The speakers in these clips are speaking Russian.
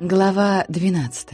Глава 12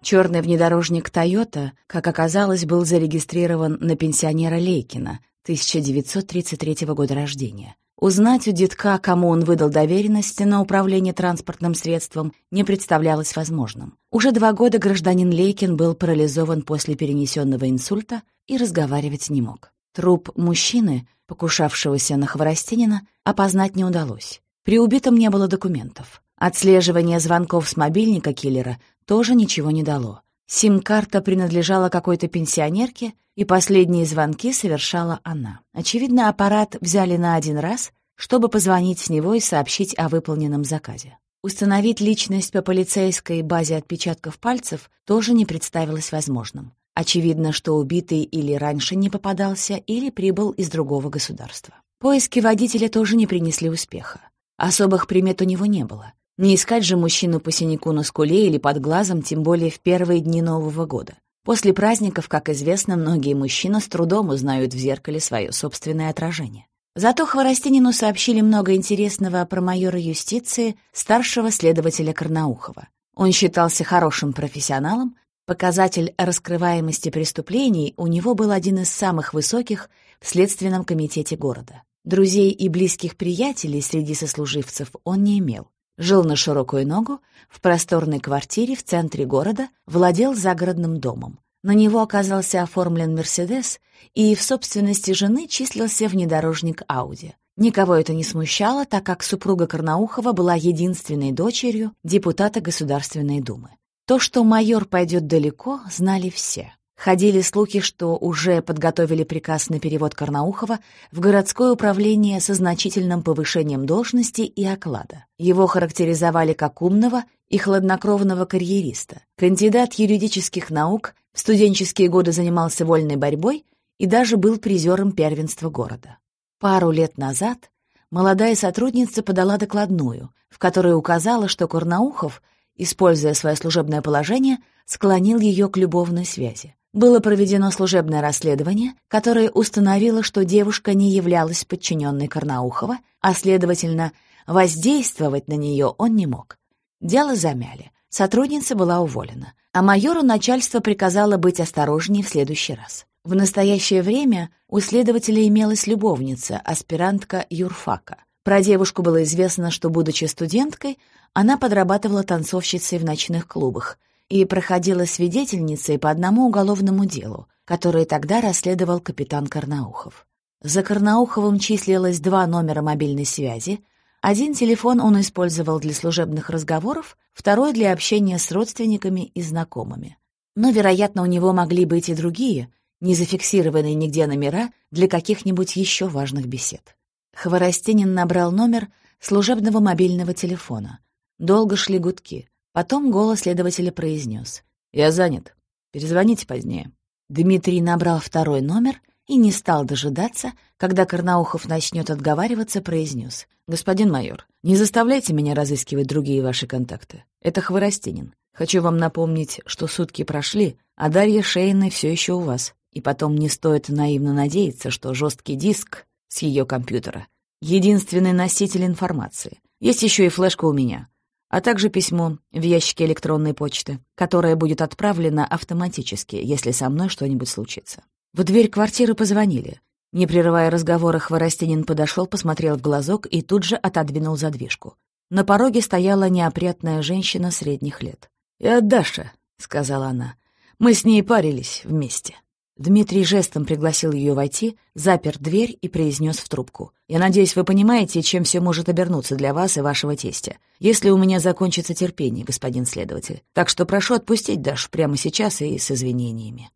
Черный внедорожник «Тойота», как оказалось, был зарегистрирован на пенсионера Лейкина, 1933 года рождения. Узнать у детка, кому он выдал доверенности на управление транспортным средством, не представлялось возможным. Уже два года гражданин Лейкин был парализован после перенесенного инсульта и разговаривать не мог. Труп мужчины, покушавшегося на Хворостинина, опознать не удалось. При убитом не было документов. Отслеживание звонков с мобильника киллера тоже ничего не дало. Сим-карта принадлежала какой-то пенсионерке, и последние звонки совершала она. Очевидно, аппарат взяли на один раз, чтобы позвонить с него и сообщить о выполненном заказе. Установить личность по полицейской базе отпечатков пальцев тоже не представилось возможным. Очевидно, что убитый или раньше не попадался, или прибыл из другого государства. Поиски водителя тоже не принесли успеха. Особых примет у него не было. Не искать же мужчину по синяку на скуле или под глазом, тем более в первые дни Нового года. После праздников, как известно, многие мужчины с трудом узнают в зеркале свое собственное отражение. Зато Хворостинину сообщили много интересного про майора юстиции, старшего следователя Карнаухова. Он считался хорошим профессионалом, показатель раскрываемости преступлений у него был один из самых высоких в Следственном комитете города. Друзей и близких приятелей среди сослуживцев он не имел. Жил на широкую ногу, в просторной квартире в центре города, владел загородным домом. На него оказался оформлен «Мерседес», и в собственности жены числился внедорожник «Ауди». Никого это не смущало, так как супруга Карнаухова была единственной дочерью депутата Государственной Думы. То, что майор пойдет далеко, знали все. Ходили слухи, что уже подготовили приказ на перевод Карнаухова в городское управление со значительным повышением должности и оклада. Его характеризовали как умного и хладнокровного карьериста. Кандидат юридических наук, в студенческие годы занимался вольной борьбой и даже был призером первенства города. Пару лет назад молодая сотрудница подала докладную, в которой указала, что Карнаухов, используя свое служебное положение, склонил ее к любовной связи. Было проведено служебное расследование, которое установило, что девушка не являлась подчиненной Карнаухова, а, следовательно, воздействовать на нее он не мог. Дело замяли. Сотрудница была уволена, а майору начальство приказало быть осторожнее в следующий раз. В настоящее время у следователя имелась любовница, аспирантка юрфака. Про девушку было известно, что, будучи студенткой, она подрабатывала танцовщицей в ночных клубах — и проходила свидетельницей по одному уголовному делу, которое тогда расследовал капитан Карнаухов. За Карнауховым числилось два номера мобильной связи. Один телефон он использовал для служебных разговоров, второй — для общения с родственниками и знакомыми. Но, вероятно, у него могли быть и другие, не зафиксированные нигде номера для каких-нибудь еще важных бесед. Хворостинин набрал номер служебного мобильного телефона. Долго шли гудки. Потом голос следователя произнес. «Я занят. Перезвоните позднее». Дмитрий набрал второй номер и не стал дожидаться, когда Карнаухов начнет отговариваться, произнес. «Господин майор, не заставляйте меня разыскивать другие ваши контакты. Это Хворостинин. Хочу вам напомнить, что сутки прошли, а Дарья Шейна все еще у вас. И потом не стоит наивно надеяться, что жесткий диск с ее компьютера — единственный носитель информации. Есть еще и флешка у меня а также письмо в ящике электронной почты, которое будет отправлено автоматически, если со мной что-нибудь случится. В дверь квартиры позвонили. Не прерывая разговора, Хворостинин подошел, посмотрел в глазок и тут же отодвинул задвижку. На пороге стояла неопрятная женщина средних лет. «Я Даша», — сказала она. «Мы с ней парились вместе». Дмитрий жестом пригласил ее войти, запер дверь и произнес в трубку. «Я надеюсь, вы понимаете, чем все может обернуться для вас и вашего тестя, если у меня закончится терпение, господин следователь. Так что прошу отпустить Дашу прямо сейчас и с извинениями».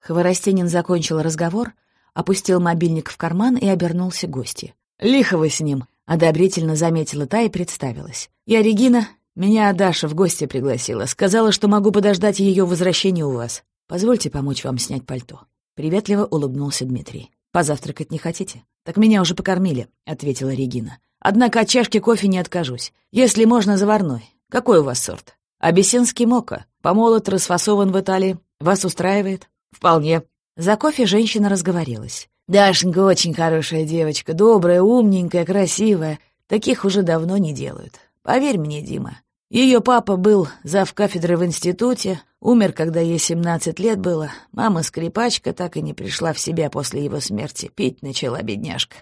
Хворостенин закончил разговор, опустил мобильник в карман и обернулся к гости. «Лихо вы с ним!» — одобрительно заметила та и представилась. «Я Регина, меня Даша в гости пригласила. Сказала, что могу подождать ее возвращения у вас. Позвольте помочь вам снять пальто». Приветливо улыбнулся Дмитрий. «Позавтракать не хотите?» «Так меня уже покормили», — ответила Регина. «Однако от чашки кофе не откажусь. Если можно, заварной. Какой у вас сорт?» «Абиссинский мока. Помолот расфасован в Италии. Вас устраивает?» «Вполне». За кофе женщина разговорилась. «Дашенька очень хорошая девочка, добрая, умненькая, красивая. Таких уже давно не делают. Поверь мне, Дима, Ее папа был зав кафедры в институте, умер, когда ей 17 лет было. Мама скрипачка так и не пришла в себя после его смерти. Пить начала бедняжка.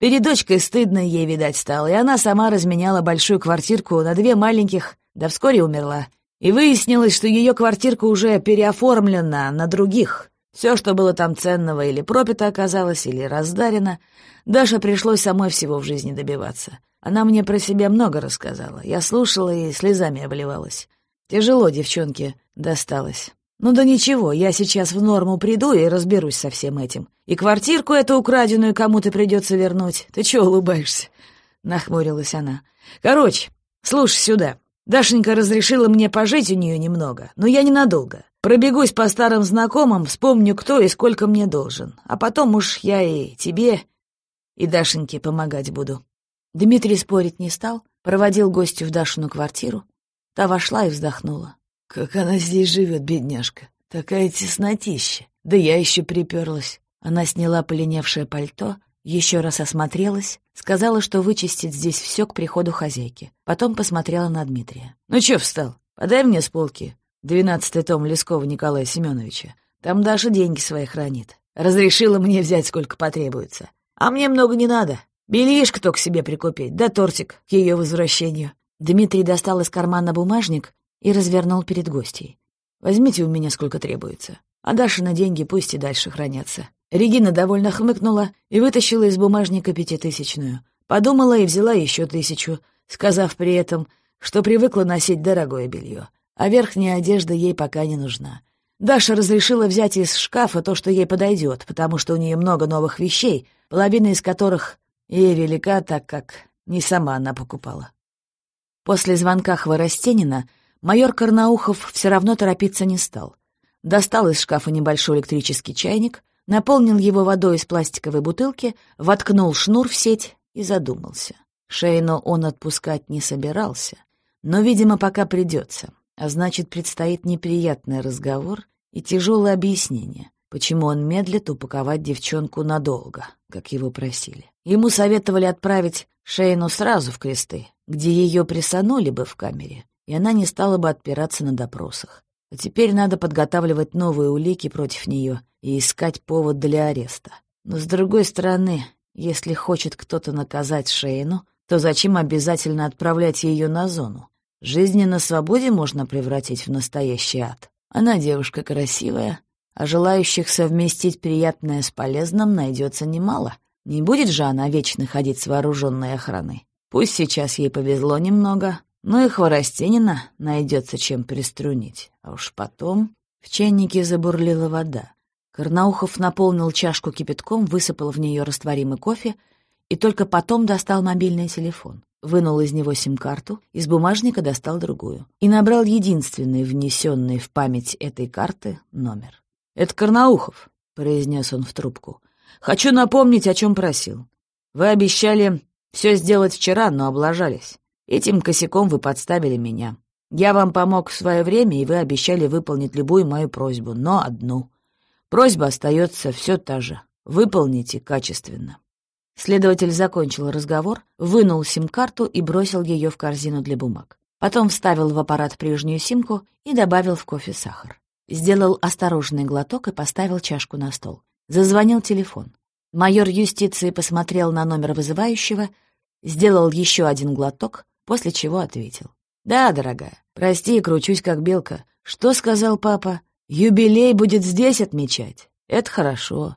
Перед дочкой стыдно ей, видать, стало, и она сама разменяла большую квартирку на две маленьких, да вскоре умерла. И выяснилось, что ее квартирка уже переоформлена на других. Все, что было там ценного, или пропито оказалось, или раздарено. Даша пришлось самой всего в жизни добиваться. Она мне про себя много рассказала. Я слушала и слезами обливалась. Тяжело девчонке досталось. Ну да ничего, я сейчас в норму приду и разберусь со всем этим. И квартирку эту украденную кому-то придется вернуть. Ты чего улыбаешься? Нахмурилась она. Короче, слушай сюда. Дашенька разрешила мне пожить у нее немного, но я ненадолго. Пробегусь по старым знакомым, вспомню, кто и сколько мне должен. А потом уж я и тебе, и Дашеньке помогать буду. Дмитрий спорить не стал, проводил гостю в Дашину квартиру. Та вошла и вздохнула. «Как она здесь живет, бедняжка! Такая теснотища! Да я еще приперлась!» Она сняла поленевшее пальто, еще раз осмотрелась, сказала, что вычистит здесь все к приходу хозяйки. Потом посмотрела на Дмитрия. «Ну чё встал? Подай мне с полки двенадцатый том Лескова Николая Семеновича. Там Даша деньги свои хранит. Разрешила мне взять, сколько потребуется. А мне много не надо. Бельишко только себе прикупить, да тортик к ее возвращению». Дмитрий достал из кармана бумажник и развернул перед гостьей. «Возьмите у меня сколько требуется, а Даша на деньги пусть и дальше хранятся». Регина довольно хмыкнула и вытащила из бумажника пятитысячную. Подумала и взяла еще тысячу, сказав при этом, что привыкла носить дорогое белье, а верхняя одежда ей пока не нужна. Даша разрешила взять из шкафа то, что ей подойдет, потому что у нее много новых вещей, половина из которых Ей велика, так как не сама она покупала. После звонка Хворостенина майор Карнаухов все равно торопиться не стал. Достал из шкафа небольшой электрический чайник, наполнил его водой из пластиковой бутылки, воткнул шнур в сеть и задумался. Шейну он отпускать не собирался, но, видимо, пока придется, а значит, предстоит неприятный разговор и тяжелое объяснение, почему он медлит упаковать девчонку надолго, как его просили. Ему советовали отправить Шейну сразу в кресты, где ее присанули бы в камере, и она не стала бы отпираться на допросах. А теперь надо подготавливать новые улики против нее и искать повод для ареста. Но, с другой стороны, если хочет кто-то наказать Шейну, то зачем обязательно отправлять ее на зону? Жизнь на свободе можно превратить в настоящий ад. Она девушка красивая, а желающих совместить приятное с полезным найдется немало. Не будет же она вечно ходить с вооруженной охраной. Пусть сейчас ей повезло немного, но и Хворостенина найдется чем приструнить. А уж потом в чайнике забурлила вода. Карнаухов наполнил чашку кипятком, высыпал в нее растворимый кофе и только потом достал мобильный телефон. Вынул из него сим-карту, из бумажника достал другую и набрал единственный внесенный в память этой карты номер. «Это Карнаухов», — произнес он в трубку. «Хочу напомнить, о чем просил. Вы обещали все сделать вчера, но облажались. Этим косяком вы подставили меня. Я вам помог в свое время, и вы обещали выполнить любую мою просьбу, но одну. Просьба остается все та же. Выполните качественно». Следователь закончил разговор, вынул сим-карту и бросил ее в корзину для бумаг. Потом вставил в аппарат прежнюю симку и добавил в кофе сахар. Сделал осторожный глоток и поставил чашку на стол. Зазвонил телефон. Майор юстиции посмотрел на номер вызывающего, сделал еще один глоток, после чего ответил. «Да, дорогая, прости, кручусь как белка. Что сказал папа? Юбилей будет здесь отмечать. Это хорошо.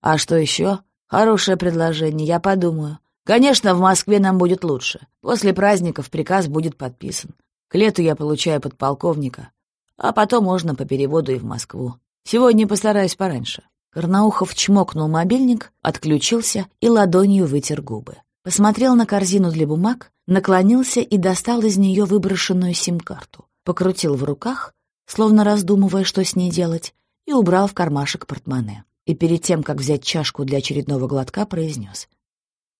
А что еще? Хорошее предложение, я подумаю. Конечно, в Москве нам будет лучше. После праздников приказ будет подписан. К лету я получаю подполковника а потом можно по переводу и в Москву. Сегодня постараюсь пораньше». Карнаухов чмокнул мобильник, отключился и ладонью вытер губы. Посмотрел на корзину для бумаг, наклонился и достал из нее выброшенную сим-карту. Покрутил в руках, словно раздумывая, что с ней делать, и убрал в кармашек портмоне. И перед тем, как взять чашку для очередного глотка, произнес.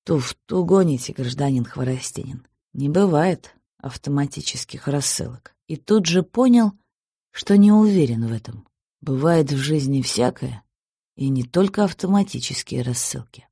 «Туфту гоните, гражданин Хворостинин. Не бывает автоматических рассылок». И тут же понял, что не уверен в этом. Бывает в жизни всякое, и не только автоматические рассылки.